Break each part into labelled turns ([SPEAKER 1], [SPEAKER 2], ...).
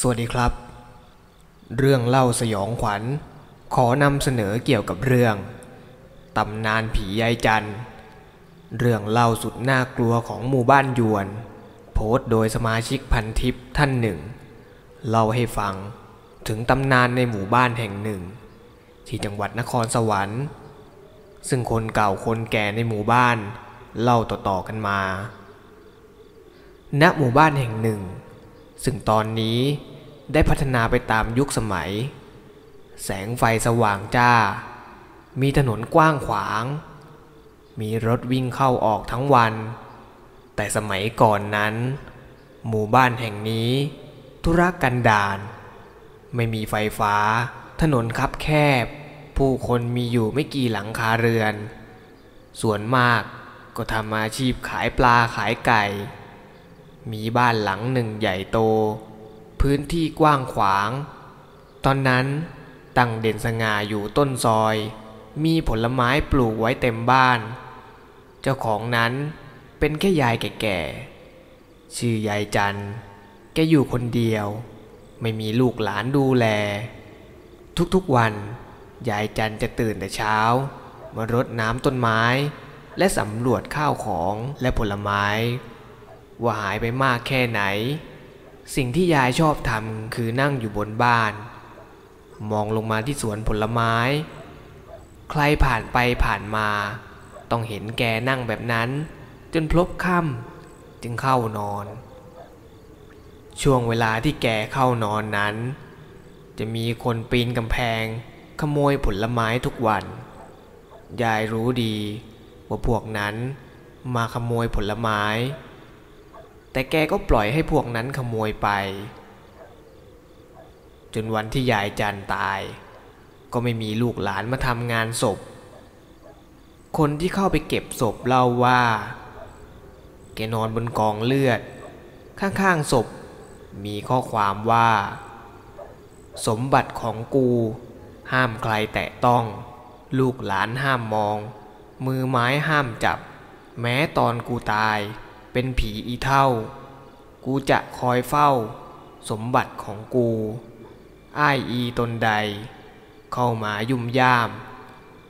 [SPEAKER 1] สวัสดีครับ เรื่องเล่าสยองขวัญ ขอนำเสนอเกี่ยวกับเรื่องตำนานผียายจันเรื่องเล่าสุดน่ากลัวของหมู่บ้านยวน โพสต์โดยสมาชิกพันทิปท่านหนึ่ง เล่าให้ฟังถึงตำนานในหมู่บ้านแห่งหนึ่ง ที่จังหวัดนครสวรรค์ ซึ่งคนเก่าคนแก่ในหมู่บ้าน เล่าต่อๆกันมา ณหมู่บ้านแห่งหนึ่ง ซึ่งตอนนี้ได้พัฒนาไปตามยุคสมัย แสงไฟสว่างจ้า มีถนนกว้างขวาง มีรถวิ่งเข้าออกทั้งวัน แต่สมัยก่อนนั้น หมู่บ้านแห่งนี้ ธุรกันดารไม่มีไฟฟ้า ถนนคับแคบ ผู้คนมีอยู่ไม่กี่หลังคาเรือน ส่วนมากก็ทำอาชีพขายปลาขายไก่ มีบ้านหลังหนึ่งใหญ่โต พื้นที่กว้างขวาง ตอนนั้นตั้งเด่นสง่าอยู่ต้นซอย มีผลไม้ปลูกไว้เต็มบ้าน เจ้าของนั้นเป็นแค่ยายแก่ๆ ชื่อยายจันแกอยู่คนเดียว ไม่มีลูกหลานดูแล ทุกๆวัน ยายจันจะตื่นแต่เช้า มารดน้ำต้นไม้ และสำรวจข้าวของและผลไม้ ว่าหายไปมากแค่ไหน สิ่งที่ยายชอบทำคือนั่งอยู่บนบ้าน มองลงมาที่สวนผลไม้ ใครผ่านไปผ่านมา ต้องเห็นแกนั่งแบบนั้น จนพลบค่ำจึงเข้านอน ช่วงเวลาที่แกเข้านอนนั้น จะมีคนปีนกำแพง ขโมยผลไม้ทุกวัน ยายรู้ดีว่าพวกนั้นมาขโมยผลไม้ แต่แกก็ปล่อยให้พวกนั้นขโมยไป จนวันที่ยายจันตาย ก็ไม่มีลูกหลานมาทำงานศพ คนที่เข้าไปเก็บศพเล่าว่า แกนอนบนกองเลือด ข้างๆศพ มีข้อความว่า สมบัติของกูห้ามใครแตะต้อง ลูกหลานห้ามมอง มือไม้ห้ามจับ แม้ตอนกูตาย เป็นผีอีเท่า กูจะคอยเฝ้า สมบัติของกู อ้ายอีตนใด เข้ามายุ่มย่าม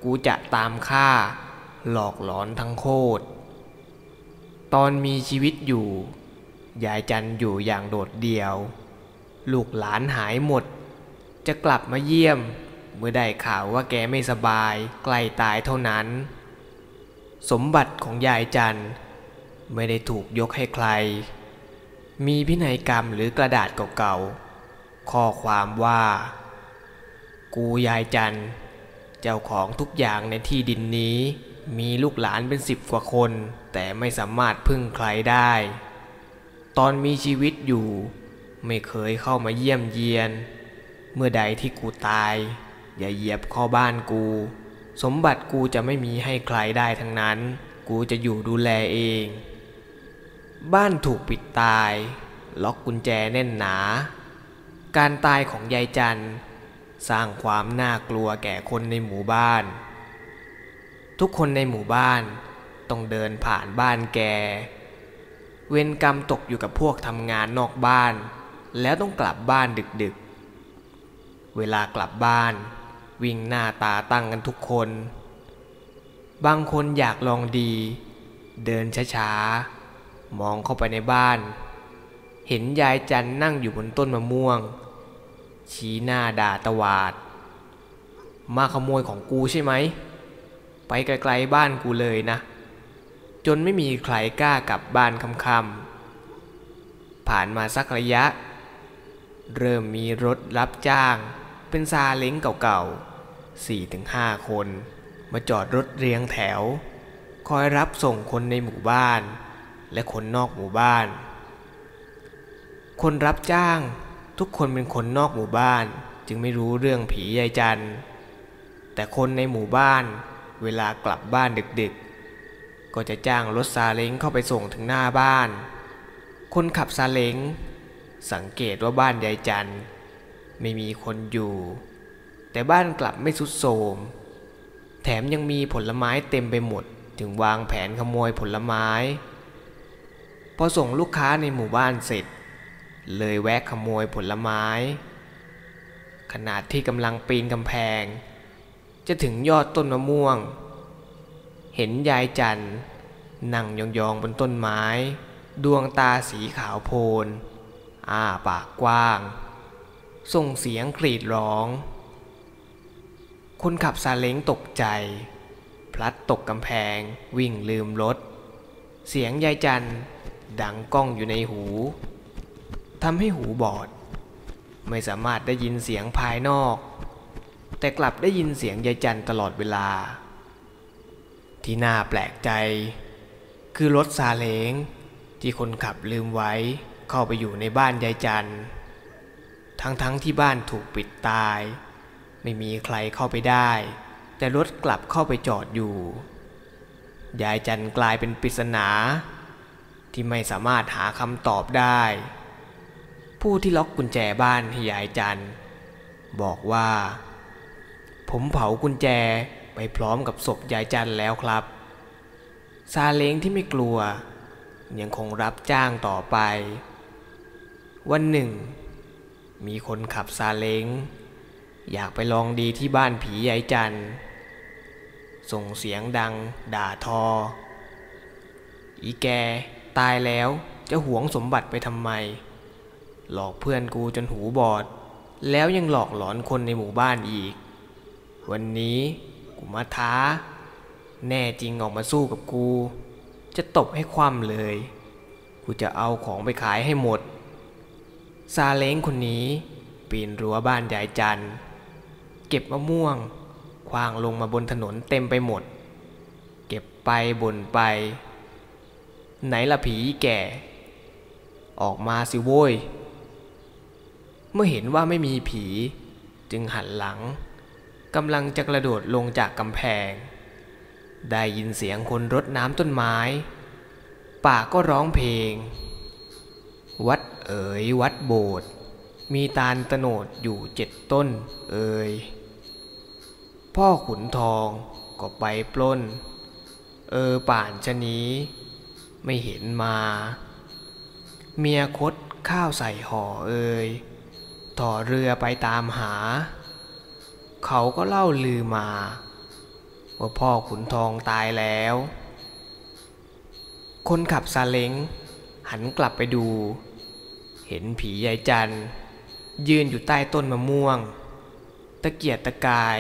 [SPEAKER 1] กูจะตามฆ่า หลอกหลอนทั้งโคตร ตอนมีชีวิตอยู่ ยายจันอยู่อย่างโดดเดี่ยว ลูกหลานหายหมด จะกลับมาเยี่ยม เมื่อได้ข่าวว่าแกไม่สบาย ใกล้ตายเท่านั้น สมบัติของยายจัน ไม่ได้ถูกยกให้ใคร มีพินัยกรรมหรือกระดาษเก่าๆ ข้อความว่า กูยายจันเจ้าของทุกอย่างในที่ดินนี้ มีลูกหลานเป็นสิบกว่าคน แต่ไม่สามารถพึ่งใครได้ ตอนมีชีวิตอยู่ ไม่เคยเข้ามาเยี่ยมเยียน เมื่อใดที่กูตาย อย่าเหยียบข้าบ้านกู สมบัติกูจะไม่มีให้ใครได้ทั้งนั้นกูจะอยู่ดูแลเอง บ้านถูกปิดตาย ล็อกกุญแจแน่นหนา การตายของยายจันสร้างความน่ากลัวแก่คนในหมู่บ้าน ทุกคนในหมู่บ้านต้องเดินผ่านบ้านแก เวรกรรมตกอยู่กับพวกทำงานนอกบ้าน แล้วต้องกลับบ้านดึกๆ เวลากลับบ้าน วิ่งหน้าตาตั้งกันทุกคน บางคนอยากลองดี เดินช้าๆ มองเข้าไปในบ้าน เห็นยายจันนั่งอยู่บนต้นมะม่วง ชี้หน้าด่าตวาด มาขโมยของกูใช่ไหม ไปไกลๆบ้านกูเลยนะ จนไม่มีใครกล้ากลับบ้านค่ำๆผ่านมาสักระยะ เริ่มมีรถรับจ้าง เป็นซาเล้งเก่าๆสี่ถึงห้าคน มาจอดรถเรียงแถว คอยรับส่งคนในหมู่บ้าน และคนนอกหมู่บ้าน คนรับจ้างทุกคนเป็นคนนอกหมู่บ้านจึงไม่รู้เรื่องผียายจัน แต่คนในหมู่บ้านเวลากลับบ้านดึกๆ ก็จะจ้างรถซาเล้งเข้าไปส่งถึงหน้าบ้าน คนขับซาเล้งสังเกตว่าบ้านยายจัน ไม่มีคนอยู่ แต่บ้านกลับไม่สุดโทมแถมยังมีผลไม้เต็มไปหมด จึงวางแผนขโมยผลไม้ พอส่งลูกค้าในหมู่บ้านเสร็จ เลยแวะขโมยผลไม้ ขนาดที่กำลังปีนกำแพง จะถึงยอดต้นมะม่วง เห็นยายจันนั่งยองๆบนต้นไม้ ดวงตาสีขาวโพลนอ้าปากกว้าง ส่งเสียงกรีดร้อง คนขับซาเล้งตกใจ พลัดตกกำแพงวิ่งลืมรถ เสียงยายจัน ดังก้องอยู่ในหูทำให้หูบอด ไม่สามารถได้ยินเสียงภายนอก แต่กลับได้ยินเสียงยายจันตลอดเวลา ที่น่าแปลกใจ คือรถซาเล้งที่คนขับลืมไว้เข้าไปอยู่ในบ้านยายจันทั้งๆทที่บ้านถูกปิดตาย ไม่มีใครเข้าไปได้ แต่รถกลับเข้าไปจอดอยู่ ยายจันกลายเป็นปริศนา ที่ไม่สามารถหาคำตอบได้ ผู้ที่ล็อกกุญแจบ้านให้ยายจันบอกว่า ผมเผากุญแจไปพร้อมกับศพยายจันแล้วครับ ซาเล้งที่ไม่กลัว ยังคงรับจ้างต่อไป วันหนึ่ง มีคนขับซาเล้ง อยากไปลองดีที่บ้านผียายจันส่งเสียงดังด่าทอ อีแก ตายแล้วจะหวงสมบัติไปทำไม หลอกเพื่อนกูจนหูบอด แล้วยังหลอกหลอนคนในหมู่บ้านอีก วันนี้กูมาท้า แน่จริงออกมาสู้กับกู จะตบให้คว่ำเลย กูจะเอาของไปขายให้หมด ซาเล้งคนนี้ปีนรั้วบ้านยายจัน เก็บมะม่วงคว้างลงมาบนถนนเต็มไปหมด เก็บไปบ่นไป ไหนละผีแก่ ออกมาสิโว้ย เมื่อเห็นว่าไม่มีผี จึงหันหลังกำลังจะกระโดดลงจากกำแพง ได้ยินเสียงคนรดน้ำต้นไม้ ป่าก็ร้องเพลง วัดเอ๋ยวัดโบสถ์มีตาลตโนดอยู่เจ็ดต้นเอ๋ยพ่อขุนทองก็ไปปล้น เออป่านชะนี้ ไม่เห็นมา เมียคดข้าวใส่ห่อเอ่ยต่อเรือไปตามหา เขาก็เล่าลือมา ว่าพ่อขุนทองตายแล้ว คนขับซาเล้งหันกลับไปดู เห็นผียายจันยืนอยู่ใต้ต้นมะม่วง ตะเกียกตะกาย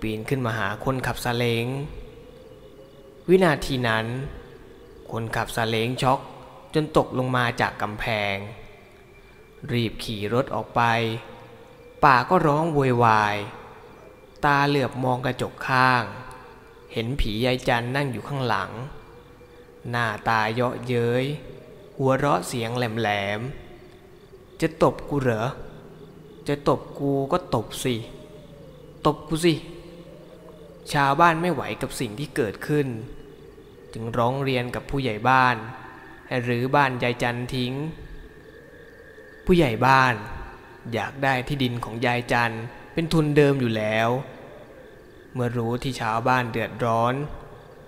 [SPEAKER 1] ปีนขึ้นมาหาคนขับซาเล้งวินาทีนั้น คนขับซาเล้งช็อกจนตกลงมาจากกำแพง รีบขี่รถออกไป ป่าก็ร้องโวยวาย ตาเหลือบมองกระจกข้าง เห็นผียายจันนั่งอยู่ข้างหลัง หน้าตาเยาะเย้ย หัวเราะเสียงแหลมๆ จะตบกูเหรอ จะตบกูก็ตบสิ ตบกูสิ ชาวบ้านไม่ไหวกับสิ่งที่เกิดขึ้น จึงร้องเรียนกับผู้ใหญ่บ้าน ให้รื้อบ้านยายจันทิ้ง ผู้ใหญ่บ้านอยากได้ที่ดินของยายจันเป็นทุนเดิมอยู่แล้ว เมื่อรู้ที่ชาวบ้านเดือดร้อน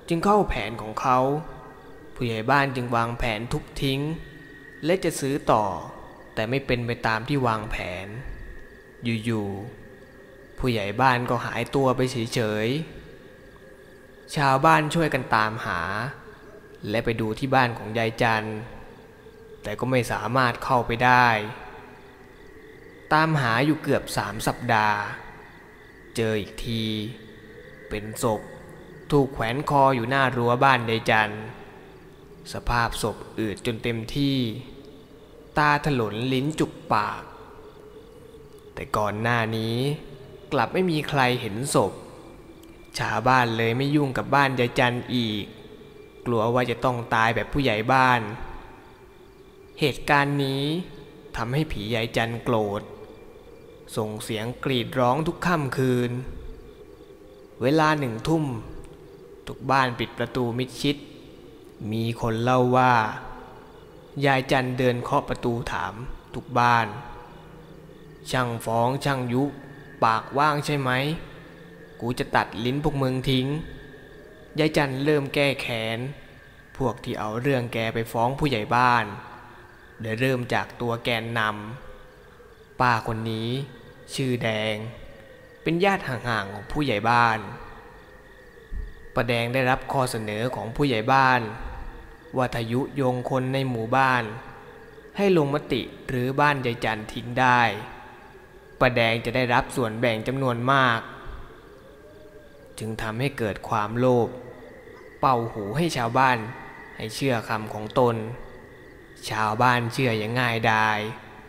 [SPEAKER 1] จึงเข้าแผนของเขา ผู้ใหญ่บ้านจึงวางแผนทุบทิ้ง และจะซื้อต่อ แต่ไม่เป็นไปตามที่วางแผน อยู่ๆผู้ใหญ่บ้านก็หายตัวไปเฉยๆ ชาวบ้านช่วยกันตามหา และไปดูที่บ้านของยายจัน แต่ก็ไม่สามารถเข้าไปได้ ตามหาอยู่เกือบสามสัปดาห์ เจออีกที เป็นศพถูกแขวนคออยู่หน้ารั้วบ้านยายจัน สภาพศพอืดจนเต็มที่ ตาถลนลิ้นจุกปาก แต่ก่อนหน้านี้กลับไม่มีใครเห็นศพ ชาวบ้านเลยไม่ยุ่งกับบ้านยายจันอีก กลัวว่าจะต้องตายแบบผู้ใหญ่บ้าน เหตุการณ์นี้ทำให้ผียายจันโกรธ ส่งเสียงกรีดร้องทุกค่ำคืน เวลาหนึ่งทุ่ม ทุกบ้านปิดประตูมิดชิด มีคนเล่าว่า ยายจันเดินเคาะประตูถามทุกบ้าน ช่างฟ้องช่างยุ ปากว่างใช่ไหม กูจะตัดลิ้นพวกมึงทิ้ง ยายจันเริ่มแก้แค้น พวกที่เอาเรื่องแกไปฟ้องผู้ใหญ่บ้านโดยเริ่มจากตัวแกนนำป้าคนนี้ ชื่อแดง เป็นญาติห่างๆของผู้ใหญ่บ้านป้าแดงได้รับข้อเสนอของผู้ใหญ่บ้านว่าทายุโยงคนในหมู่บ้าน ให้ลงมติหรือบ้านยายจันทิ้งได้ป้าแดงจะได้รับส่วนแบ่งจำนวนมาก จึงทำให้เกิดความโลภเป่าหูให้ชาวบ้านให้เชื่อคำของตน ชาวบ้านเชื่ออย่างง่ายดาย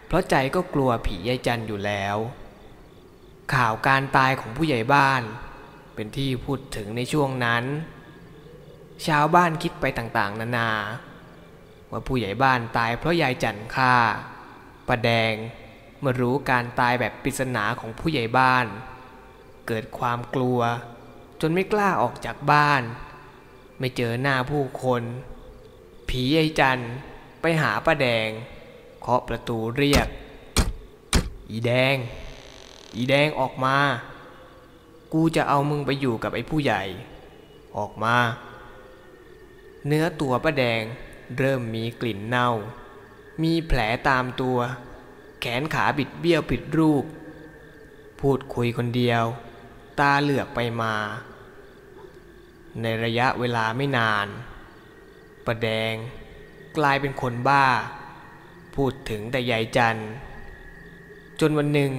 [SPEAKER 1] เพราะใจก็กลัวผียายจันอยู่แล้ว ข่าวการตายของผู้ใหญ่บ้าน เป็นที่พูดถึงในช่วงนั้น ชาวบ้านคิดไปต่างๆ นานา ว่าผู้ใหญ่บ้านตายเพราะยายจันฆ่าประแดงเมื่อรู้การตายแบบปริศนาของผู้ใหญ่บ้าน เกิดความกลัว จนไม่กล้าออกจากบ้าน ไม่เจอหน้าผู้คน ผียายจันไปหาป้าแดงเคาะประตูเรียก อีแดง อีแดงออกมา กูจะเอามึงไปอยู่กับไอ้ผู้ใหญ่ ออกมา เนื้อตัวป้าแดงเริ่มมีกลิ่นเน่า มีแผลตามตัว แขนขาบิดเบี้ยวผิดรูป พูดคุยคนเดียว ตาเหลือกไปมา ในระยะเวลาไม่นาน ประแดงกลายเป็นคนบ้า พูดถึงแต่ยายจัน จนวันหนึ่ง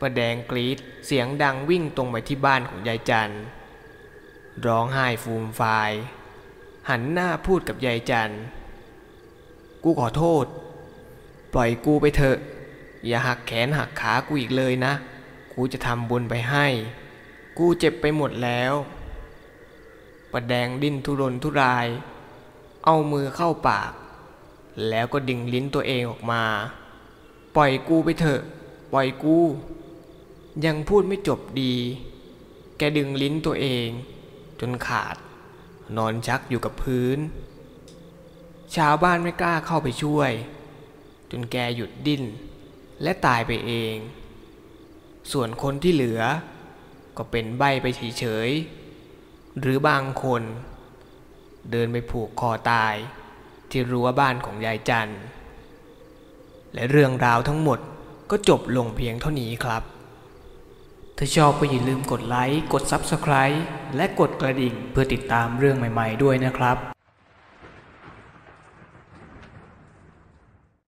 [SPEAKER 1] ประแดงกรีดเสียงดังวิ่งตรงไปที่บ้านของยายจัน ร้องไห้ฟูมฟาย หันหน้าพูดกับยายจัน กูขอโทษ ปล่อยกูไปเถอะ อย่าหักแขนหักขากูอีกเลยนะ กูจะทำบุญไปให้ กูเจ็บไปหมดแล้ว ประแดงดิ้นทุรนทุราย เอามือเข้าปาก แล้วก็ดึงลิ้นตัวเองออกมา ปล่อยกูไปเถอะ ปล่อยกู ยังพูดไม่จบดี แกดึงลิ้นตัวเอง จนขาด นอนชักอยู่กับพื้น ชาวบ้านไม่กล้าเข้าไปช่วย จนแกหยุดดิ้น และตายไปเอง ส่วนคนที่เหลือ ก็เป็นใบไปเฉยๆ หรือบางคนเดินไปผูกคอตายที่รั้วบ้านของยายจัน และเรื่องราวทั้งหมดก็จบลงเพียงเท่านี้ครับ ถ้าชอบก็อย่าลืมกดไลค์ กด Subscribe และกดกระดิ่งเพื่อติดตามเรื่องใหม่ๆด้วยนะครับ